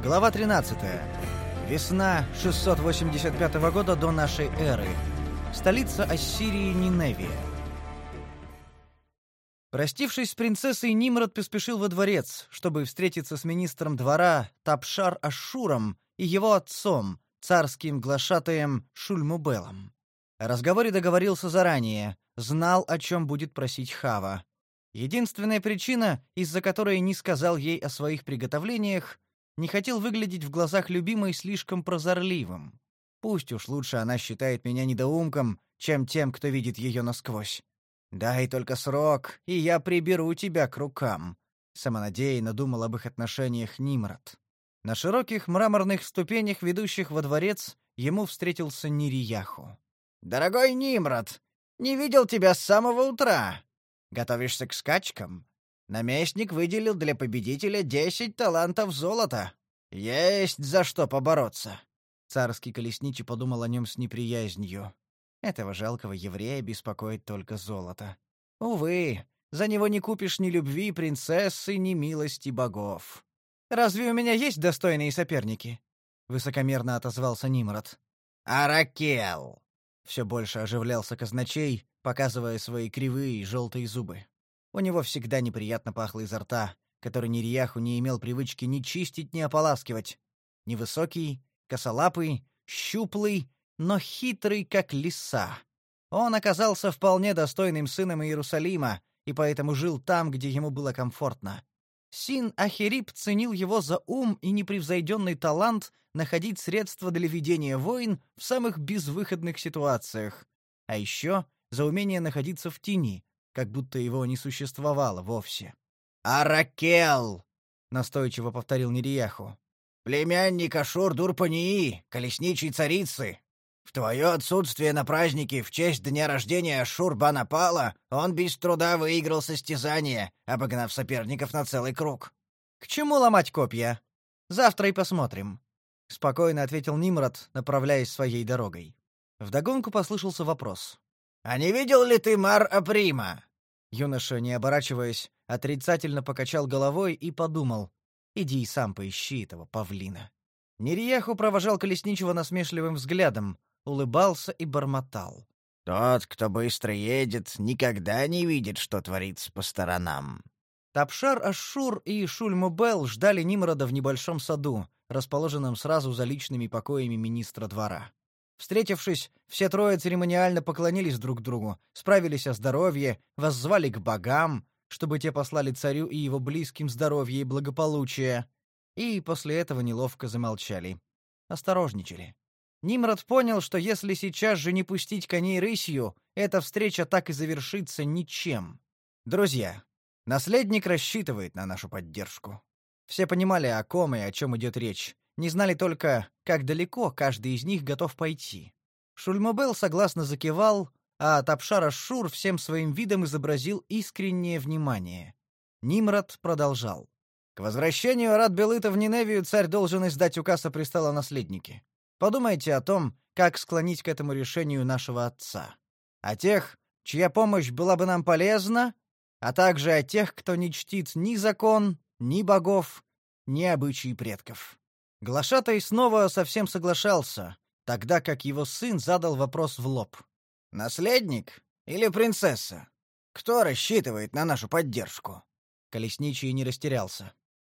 Глава 13. Весна 685 года до нашей эры. Столица Ассирии Ниневия. Простившись с принцессой, Нимрод поспешил во дворец, чтобы встретиться с министром двора Тапшар Ашуром и его отцом, царским глашатаем Шульмубелом. О разговоре договорился заранее, знал, о чем будет просить Хава. Единственная причина, из-за которой не сказал ей о своих приготовлениях, не хотел выглядеть в глазах любимой слишком прозорливым. Пусть уж лучше она считает меня недоумком, чем тем, кто видит ее насквозь. Дай только срок, и я приберу тебя к рукам. Самонадеянно думал об их отношениях Нимрод. На широких мраморных ступенях, ведущих во дворец, ему встретился Нирияху. «Дорогой Нимрод, не видел тебя с самого утра. Готовишься к скачкам? Наместник выделил для победителя десять талантов золота. Есть за что побороться. Царский колесничий подумал о нем с неприязнью. Этого жалкого еврея беспокоит только золото. Увы, за него не купишь ни любви принцессы, ни милости богов. Разве у меня есть достойные соперники? Высокомерно отозвался Нимрод. Аракел. Все больше оживлялся казначей, показывая свои кривые желтые зубы. У него всегда неприятно пахло изо рта, который Нерияху не имел привычки ни чистить, ни ополаскивать. Невысокий, косолапый, щуплый, но хитрый, как лиса. Он оказался вполне достойным сыном Иерусалима и поэтому жил там, где ему было комфортно. Син Ахирип ценил его за ум и непревзойденный талант находить средства для ведения войн в самых безвыходных ситуациях, а еще за умение находиться в тени, как будто его не существовало вовсе. «Аракел!» — настойчиво повторил Нерияху. «Племянник Ашур-Дурпании, колесничей царицы. В твое отсутствие на празднике в честь дня рождения Ашур-Банапала он без труда выиграл состязание, обогнав соперников на целый круг». «К чему ломать копья? Завтра и посмотрим», — спокойно ответил Нимрод, направляясь своей дорогой. Вдогонку послышался вопрос. «А не видел ли ты Мар Априма?» Юноша, не оборачиваясь, отрицательно покачал головой и подумал. «Иди и сам поищи этого павлина». Нерияху провожал Колесничего насмешливым взглядом, улыбался и бормотал. «Тот, кто быстро едет, никогда не видит, что творится по сторонам». Тапшар Ашур и Шульмубел ждали Нимрода в небольшом саду, расположенном сразу за личными покоями министра двора. Встретившись, все трое церемониально поклонились друг другу, справились о здоровье, воззвали к богам, чтобы те послали царю и его близким здоровье и благополучие, и после этого неловко замолчали. Осторожничали. Нимрод понял, что если сейчас же не пустить коней рысью, эта встреча так и завершится ничем. Друзья, наследник рассчитывает на нашу поддержку. Все понимали, о ком и о чем идет речь, не знали только, как далеко каждый из них готов пойти. Шульмобел согласно закивал, а Тапшара Шур всем своим видом изобразил искреннее внимание. Нимрод продолжал. К возвращению Арат-Белыта в Ниневию царь должен издать указ о престолонаследнике. Подумайте о том, как склонить к этому решению нашего отца. О тех, чья помощь была бы нам полезна, а также о тех, кто не чтит ни закон, ни богов, ни обычаи предков. Глашатай снова совсем соглашался, тогда как его сын задал вопрос в лоб. «Наследник или принцесса? Кто рассчитывает на нашу поддержку?» Колесничий не растерялся.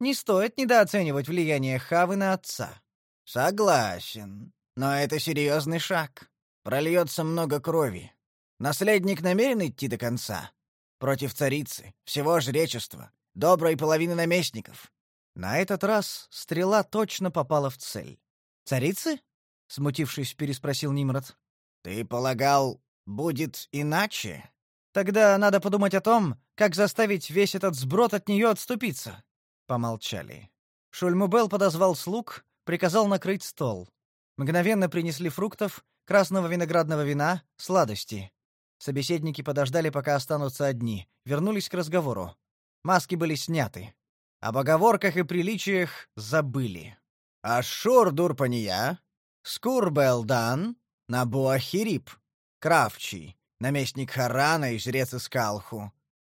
«Не стоит недооценивать влияние Хавы на отца». «Согласен. Но это серьезный шаг. Прольется много крови. Наследник намерен идти до конца? Против царицы, всего жречества, доброй половины наместников. На этот раз стрела точно попала в цель. «Царицы?» — смутившись, переспросил Нимрод. «Ты полагал, будет иначе?» «Тогда надо подумать о том, как заставить весь этот сброд от нее отступиться». Помолчали. Шульмубел подозвал слуг, приказал накрыть стол. Мгновенно принесли фруктов, красного виноградного вина, сладости. Собеседники подождали, пока останутся одни, вернулись к разговору. Маски были сняты. Об оговорках и приличиях забыли. Ашур Дурпания, Скурбелдан, Набуахирип, Кравчий, наместник Харана и жрец Искалху.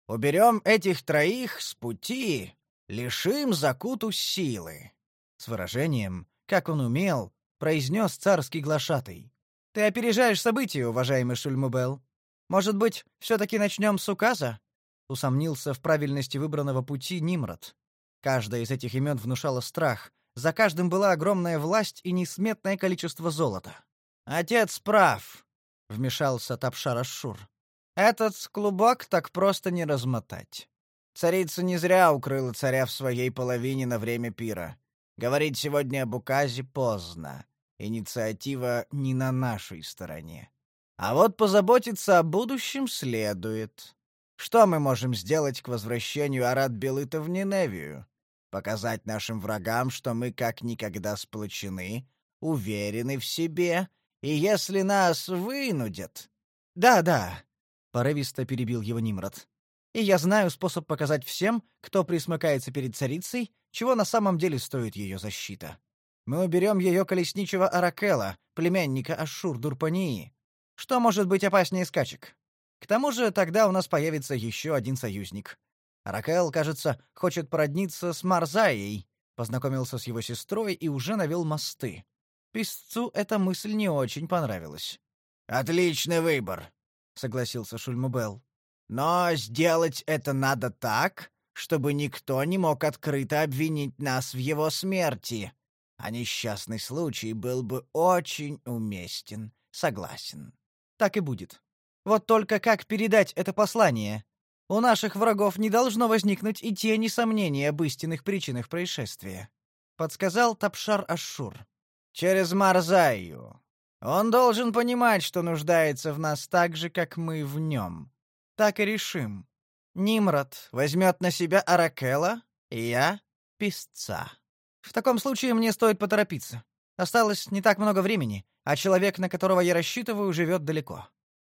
Уберем этих троих с пути, лишим Закуту силы. С выражением, как он умел, произнес царский глашатый. «Ты опережаешь события, уважаемый Шульмубел. Может быть, все-таки начнем с указа?» Усомнился в правильности выбранного пути Нимрод. Каждое из этих имен внушало страх. За каждым была огромная власть и несметное количество золота. «Отец прав», — вмешался Тапшар Ашшур. «Этот клубок так просто не размотать. Царица не зря укрыла царя в своей половине на время пира. Говорить сегодня об указе поздно. Инициатива не на нашей стороне. А вот позаботиться о будущем следует. Что мы можем сделать к возвращению Арат Белыта в Ниневию? Показать нашим врагам, что мы как никогда сплочены, уверены в себе, и если нас вынудят... Да-да, порывисто перебил его Нимрод. И я знаю способ показать всем, кто присмыкается перед царицей, чего на самом деле стоит ее защита. Мы уберем ее колесничего Аракела, племянника Ашур-Дурпании. Что может быть опаснее скачек? К тому же тогда у нас появится еще один союзник. Аракел, кажется, хочет породниться с Марзаей, познакомился с его сестрой и уже навел мосты. Писцу эта мысль не очень понравилась. «Отличный выбор», — согласился Шульмубел. «Но сделать это надо так, чтобы никто не мог открыто обвинить нас в его смерти. А несчастный случай был бы очень уместен. Согласен. Так и будет. Вот только как передать это послание? У наших врагов не должно возникнуть и тени сомнений об истинных причинах происшествия. Подсказал Тапшар Ашшур. Через Марзаю. Он должен понимать, что нуждается в нас так же, как мы в нем. Так и решим. Нимрод возьмет на себя Аракела, и я — писца. В таком случае мне стоит поторопиться. Осталось не так много времени, а человек, на которого я рассчитываю, живет далеко.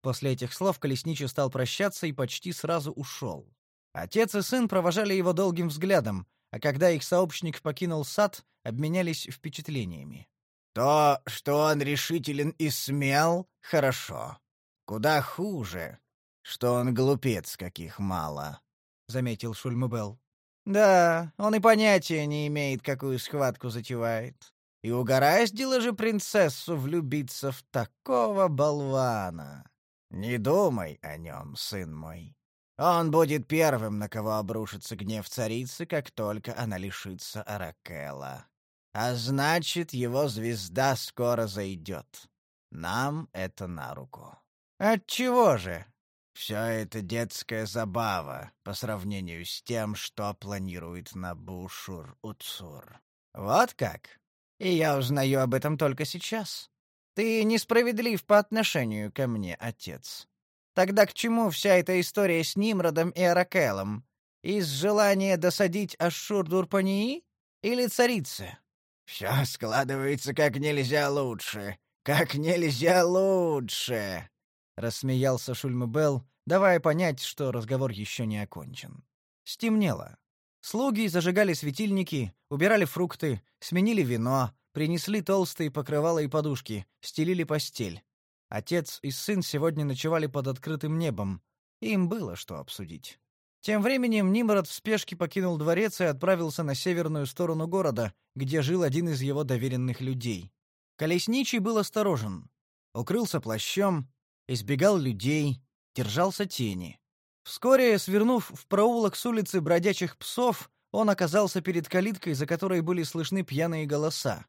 После этих слов Колесничий стал прощаться и почти сразу ушел. Отец и сын провожали его долгим взглядом, а когда их сообщник покинул сад, обменялись впечатлениями. То, что он решителен и смел, хорошо. Куда хуже, что он глупец, каких мало, заметил Шульмубел. Да, он и понятия не имеет, какую схватку затевает. И угораздило же принцессу влюбиться в такого болвана. Не думай о нем, сын мой. Он будет первым, на кого обрушится гнев царицы, как только она лишится Аракела. А значит, его звезда скоро зайдет. Нам это на руку. Отчего же? Все это детская забава по сравнению с тем, что планирует Набушур-Уцур. Вот как? И я узнаю об этом только сейчас. Ты несправедлив по отношению ко мне, отец. Тогда к чему вся эта история с Нимродом и Аракелом? Из желания досадить Ашшур-Дурпании или царице? Все складывается как нельзя лучше. Как нельзя лучше рассмеялся Шульмбел, давая понять, что разговор еще не окончен. Стемнело. Слуги зажигали светильники, убирали фрукты, сменили вино, принесли толстые покрывала и подушки, стелили постель. Отец и сын сегодня ночевали под открытым небом. Им было что обсудить. Тем временем Нимрод в спешке покинул дворец и отправился на северную сторону города, где жил один из его доверенных людей. Колесничий был осторожен. Укрылся плащом, избегал людей, держался тени. Вскоре, свернув в проулок с улицы бродячих псов, он оказался перед калиткой, за которой были слышны пьяные голоса.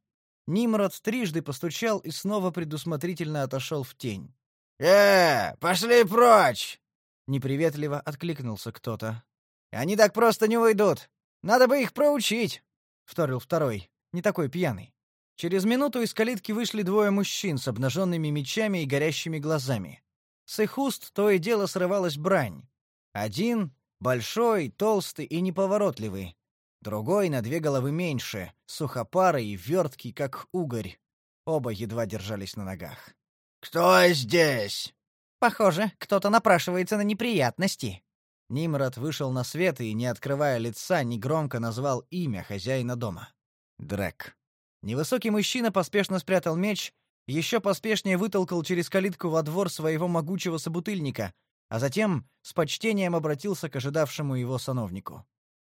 Нимрод трижды постучал и снова предусмотрительно отошел в тень. «Э, пошли прочь!» Неприветливо откликнулся кто-то. «Они так просто не уйдут. Надо бы их проучить!» — вторил второй, не такой пьяный. Через минуту из калитки вышли двое мужчин с обнаженными мечами и горящими глазами. С их уст то и дело срывалась брань. Один — большой, толстый и неповоротливый. Другой на две головы меньше, сухопарый и верткий, как угорь. Оба едва держались на ногах. «Кто здесь?» «Похоже, кто-то напрашивается на неприятности». Нимрод вышел на свет и, не открывая лица, негромко назвал имя хозяина дома. Дрек. Невысокий мужчина поспешно спрятал меч, еще поспешнее вытолкал через калитку во двор своего могучего собутыльника, а затем с почтением обратился к ожидавшему его сановнику.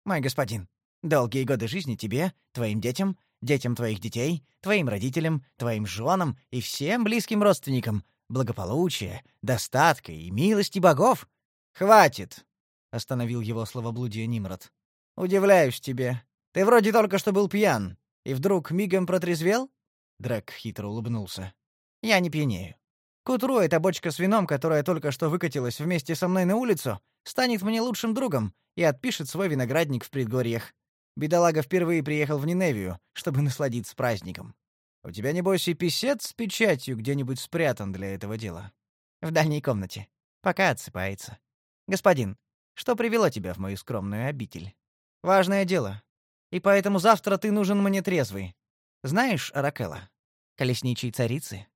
«Мой господин, долгие годы жизни тебе, твоим детям детям твоих детей, твоим родителям, твоим женам и всем близким родственникам благополучия, достатка и милости богов. Хватит, остановил его словоблудие Нимрод. Удивляюсь тебе. Ты вроде только что был пьян, и вдруг мигом протрезвел? Дрэк хитро улыбнулся. Я не пьянею. К утру эта бочка с вином, которая только что выкатилась вместе со мной на улицу, станет мне лучшим другом и отпишет свой виноградник в предгорьях. Бедолага впервые приехал в Ниневию, чтобы насладиться праздником. У тебя, небось, и писец с печатью где-нибудь спрятан для этого дела. В дальней комнате. Пока отсыпается. Господин, что привело тебя в мою скромную обитель? Важное дело. И поэтому завтра ты нужен мне трезвый. Знаешь Аракела? Колесничий царицы?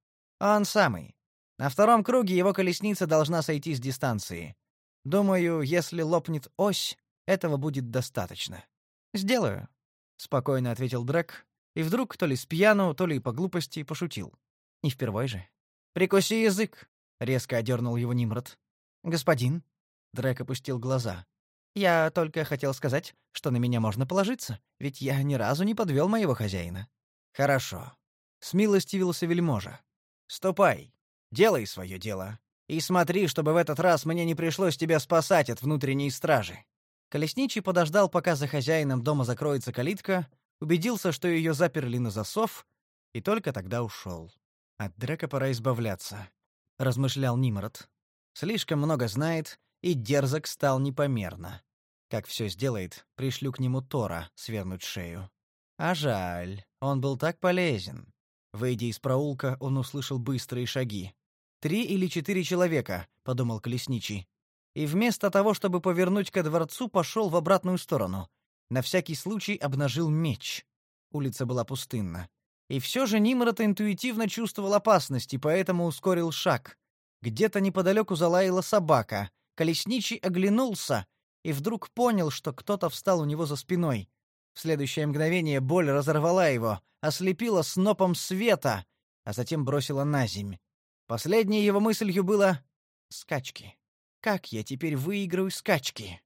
Он самый. На втором круге его колесница должна сойти с дистанции. Думаю, если лопнет ось, этого будет достаточно. Сделаю, спокойно ответил Дрэк, и вдруг то ли с пьяну, то ли по глупости пошутил. Не впервой же. Прикуси язык, резко одернул его Нимрод. Господин, Дрэк опустил глаза. Я только хотел сказать, что на меня можно положиться, ведь я ни разу не подвел моего хозяина. Хорошо. Смилостивился вельможа. Ступай, делай свое дело. И смотри, чтобы в этот раз мне не пришлось тебя спасать от внутренней стражи. Колесничий подождал, пока за хозяином дома закроется калитка, убедился, что ее заперли на засов, и только тогда ушел. От Дрека пора избавляться, размышлял Нимрод. Слишком много знает, и дерзок стал непомерно. Как все сделает, пришлю к нему Тора свернуть шею. А жаль, он был так полезен. Выйдя из проулка, он услышал быстрые шаги. Три или четыре человека, подумал колесничий. И вместо того, чтобы повернуть ко дворцу, пошел в обратную сторону. На всякий случай обнажил меч. Улица была пустынна. И все же Нимрод интуитивно чувствовал опасность и поэтому ускорил шаг. Где-то неподалеку залаяла собака. Колесничий оглянулся и вдруг понял, что кто-то встал у него за спиной. В следующее мгновение боль разорвала его, ослепила снопом света, а затем бросила на земь. Последней его мыслью было «скачки». Как я теперь выиграю скачки?